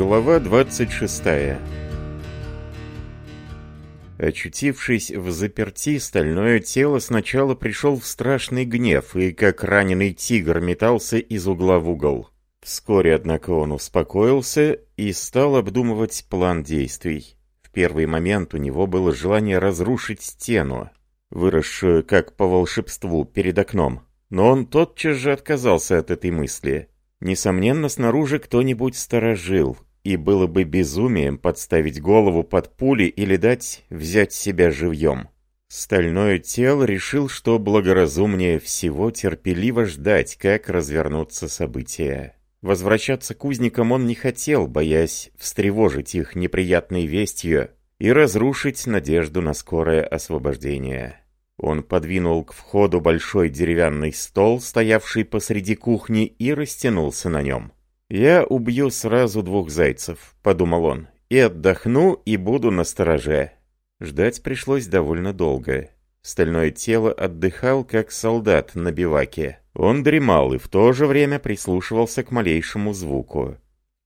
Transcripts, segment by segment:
Глава 26 Очутившись в заперти, стальное тело сначала пришел в страшный гнев и, как раненый тигр, метался из угла в угол. Вскоре, однако, он успокоился и стал обдумывать план действий. В первый момент у него было желание разрушить стену, выросшую, как по волшебству, перед окном. Но он тотчас же отказался от этой мысли – Несомненно, снаружи кто-нибудь сторожил, и было бы безумием подставить голову под пули или дать взять себя живьем. Стальное тело решил, что благоразумнее всего терпеливо ждать, как развернутся события. Возвращаться к узникам он не хотел, боясь встревожить их неприятной вестью и разрушить надежду на скорое освобождение. Он подвинул к входу большой деревянный стол, стоявший посреди кухни, и растянулся на нем. «Я убью сразу двух зайцев», — подумал он, — «и отдохну, и буду на стороже». Ждать пришлось довольно долго. Стальное тело отдыхал, как солдат на биваке. Он дремал и в то же время прислушивался к малейшему звуку.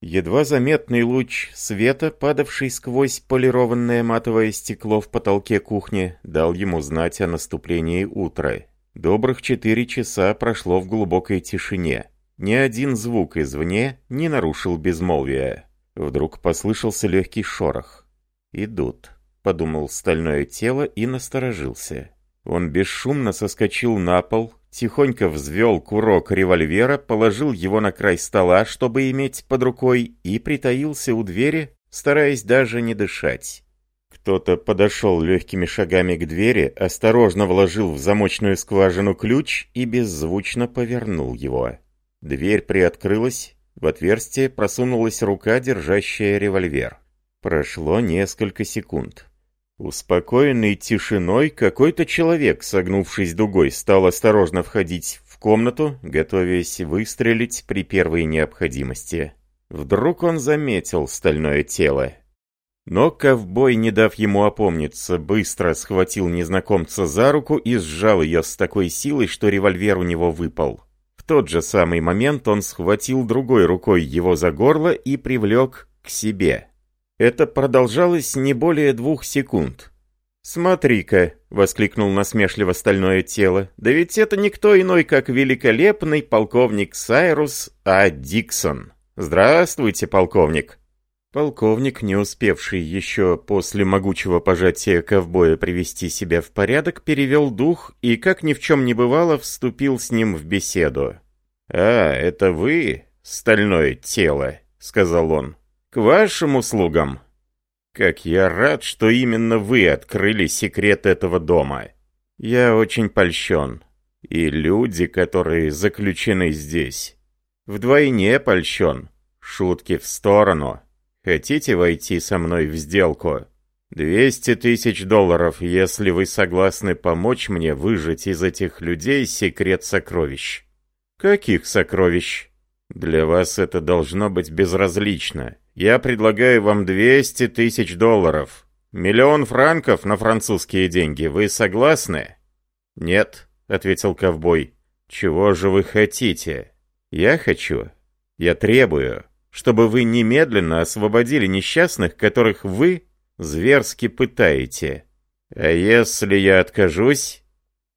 Едва заметный луч света, падавший сквозь полированное матовое стекло в потолке кухни, дал ему знать о наступлении утра. Добрых четыре часа прошло в глубокой тишине. Ни один звук извне не нарушил безмолвия. Вдруг послышался легкий шорох. «Идут», — подумал стальное тело и насторожился. Он бесшумно соскочил на пол, тихонько взвел курок револьвера, положил его на край стола, чтобы иметь под рукой, и притаился у двери, стараясь даже не дышать. Кто-то подошел легкими шагами к двери, осторожно вложил в замочную скважину ключ и беззвучно повернул его. Дверь приоткрылась, в отверстие просунулась рука, держащая револьвер. Прошло несколько секунд. Успокоенный тишиной, какой-то человек, согнувшись дугой, стал осторожно входить в комнату, готовясь выстрелить при первой необходимости. Вдруг он заметил стальное тело. Но ковбой, не дав ему опомниться, быстро схватил незнакомца за руку и сжал ее с такой силой, что револьвер у него выпал тот же самый момент он схватил другой рукой его за горло и привлек к себе. Это продолжалось не более двух секунд. «Смотри-ка!» — воскликнул насмешливо стальное тело. «Да ведь это никто иной, как великолепный полковник Сайрус А. Диксон!» «Здравствуйте, полковник!» Полковник, не успевший еще после могучего пожатия ковбоя привести себя в порядок, перевел дух и, как ни в чем не бывало, вступил с ним в беседу. «А, это вы, стальное тело?» — сказал он. «К вашим услугам!» «Как я рад, что именно вы открыли секрет этого дома!» «Я очень польщен. И люди, которые заключены здесь, вдвойне польщен. Шутки в сторону!» Хотите войти со мной в сделку? 200 тысяч долларов, если вы согласны помочь мне выжить из этих людей секрет сокровищ». «Каких сокровищ?» «Для вас это должно быть безразлично. Я предлагаю вам 200 тысяч долларов. Миллион франков на французские деньги. Вы согласны?» «Нет», — ответил ковбой. «Чего же вы хотите?» «Я хочу. Я требую чтобы вы немедленно освободили несчастных, которых вы зверски пытаете. А если я откажусь,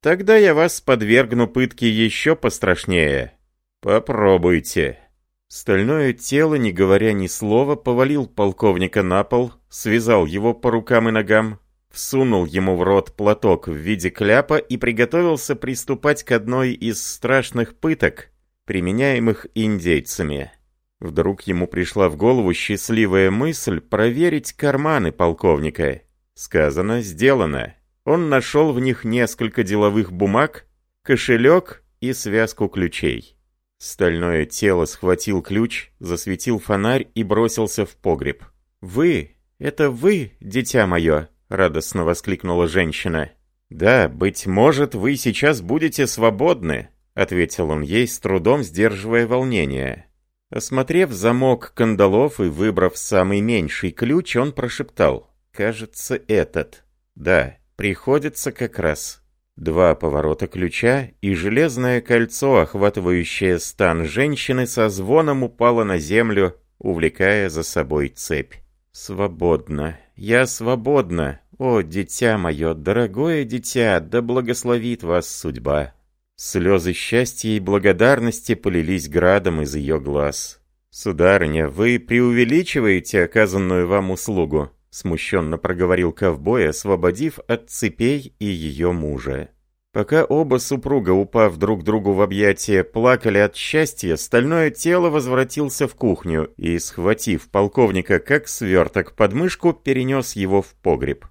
тогда я вас подвергну пытке еще пострашнее. Попробуйте». Стальное тело, не говоря ни слова, повалил полковника на пол, связал его по рукам и ногам, всунул ему в рот платок в виде кляпа и приготовился приступать к одной из страшных пыток, применяемых индейцами. Вдруг ему пришла в голову счастливая мысль проверить карманы полковника. Сказано, сделано. Он нашел в них несколько деловых бумаг, кошелек и связку ключей. Стальное тело схватил ключ, засветил фонарь и бросился в погреб. «Вы? Это вы, дитя мое?» — радостно воскликнула женщина. «Да, быть может, вы сейчас будете свободны», — ответил он ей, с трудом сдерживая волнение. Осмотрев замок кандалов и выбрав самый меньший ключ, он прошептал. «Кажется, этот». «Да, приходится как раз». Два поворота ключа и железное кольцо, охватывающее стан женщины, со звоном упало на землю, увлекая за собой цепь. «Свободно! Я свободна! О, дитя мое, дорогое дитя, да благословит вас судьба!» Слезы счастья и благодарности полились градом из ее глаз. «Сударыня, вы преувеличиваете оказанную вам услугу», — смущенно проговорил ковбой, освободив от цепей и ее мужа. Пока оба супруга, упав друг другу в объятия, плакали от счастья, стальное тело возвратился в кухню и, схватив полковника как сверток под мышку, перенес его в погреб.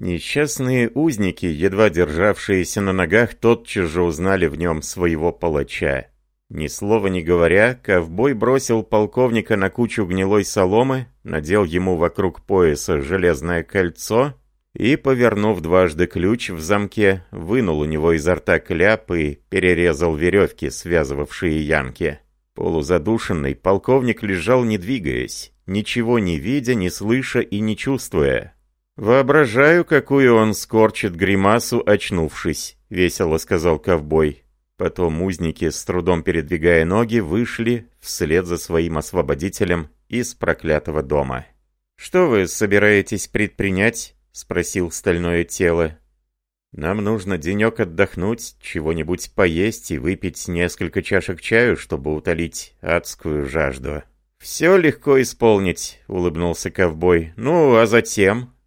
Несчастные узники, едва державшиеся на ногах, тотчас же узнали в нем своего палача. Ни слова не говоря, ковбой бросил полковника на кучу гнилой соломы, надел ему вокруг пояса железное кольцо и, повернув дважды ключ в замке, вынул у него изо рта кляп и перерезал веревки, связывавшие янки. Полузадушенный полковник лежал не двигаясь, ничего не видя, не слыша и не чувствуя, «Воображаю, какую он скорчит гримасу, очнувшись», — весело сказал ковбой. Потом музники с трудом передвигая ноги, вышли вслед за своим освободителем из проклятого дома. «Что вы собираетесь предпринять?» — спросил стальное тело. «Нам нужно денек отдохнуть, чего-нибудь поесть и выпить несколько чашек чаю, чтобы утолить адскую жажду». «Все легко исполнить», — улыбнулся ковбой. «Ну, а затем...»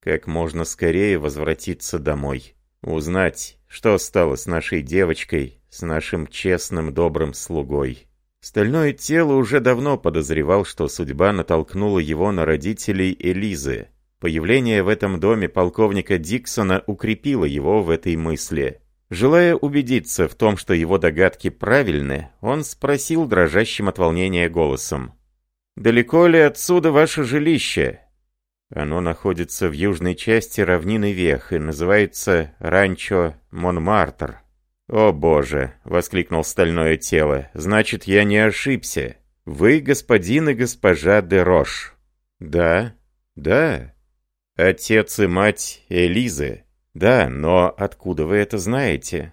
как можно скорее возвратиться домой. Узнать, что стало с нашей девочкой, с нашим честным добрым слугой. Стальное тело уже давно подозревал, что судьба натолкнула его на родителей Элизы. Появление в этом доме полковника Диксона укрепило его в этой мысли. Желая убедиться в том, что его догадки правильны, он спросил дрожащим от волнения голосом. «Далеко ли отсюда ваше жилище?» Оно находится в южной части равнины Вех и называется «Ранчо Монмартр». «О боже!» — воскликнул стальное тело. «Значит, я не ошибся. Вы господин и госпожа де Рош». «Да, да. Отец и мать Элизы. Да, но откуда вы это знаете?»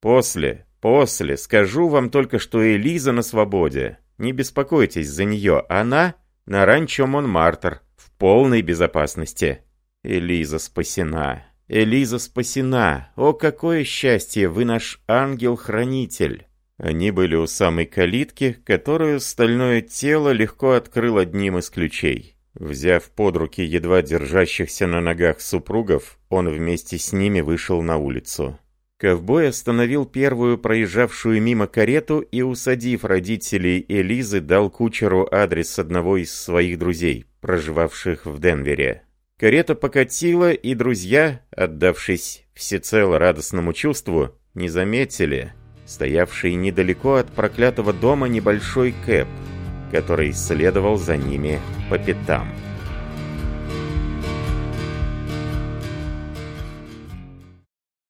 «После, после. Скажу вам только, что Элиза на свободе. Не беспокойтесь за нее. Она...» На ранчо Монмартр, в полной безопасности. Элиза спасена. Элиза спасена. О, какое счастье! Вы наш ангел-хранитель!» Они были у самой калитки, которую стальное тело легко открыл одним из ключей. Взяв под руки едва держащихся на ногах супругов, он вместе с ними вышел на улицу. Ковбой остановил первую проезжавшую мимо карету и, усадив родителей Элизы, дал кучеру адрес одного из своих друзей, проживавших в Денвере. Карета покатила, и друзья, отдавшись всецело радостному чувству, не заметили стоявший недалеко от проклятого дома небольшой кэп, который следовал за ними по пятам.